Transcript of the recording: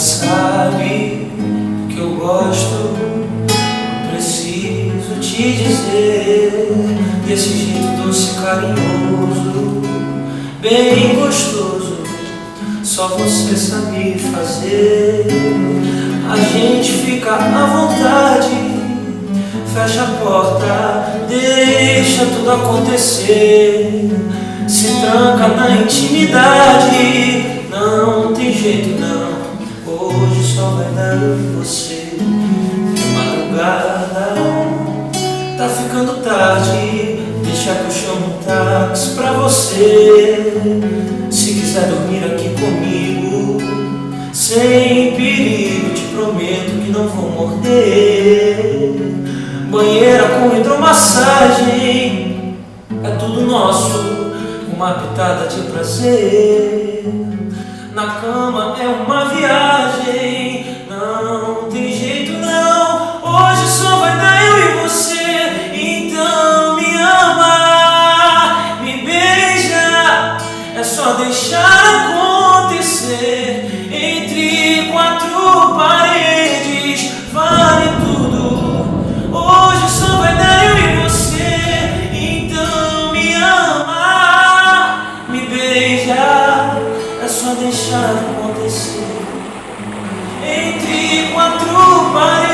sabe que eu gosto. Preciso te dizer. Desse jeito doce, carinhoso, bem gostoso. Só você sabe fazer. A gente fica à vontade. Fecha a porta, deixa tudo acontecer. Se tranca na intimidade. Não tem jeito não. Eu e você. É madrugada, tá ficando tarde. Deixa que eu chamo um táxi pra você. Se quiser dormir aqui comigo, sem perigo, te prometo que não vou morder. Banheira com hidromassagem, é tudo nosso, uma pitada de prazer. Na cama é uma viagem, deixar acontecer entre quatro paredes, vale tudo. Hoje só vai dar eu e você, então me ama, me beija. É só deixar acontecer entre quatro paredes,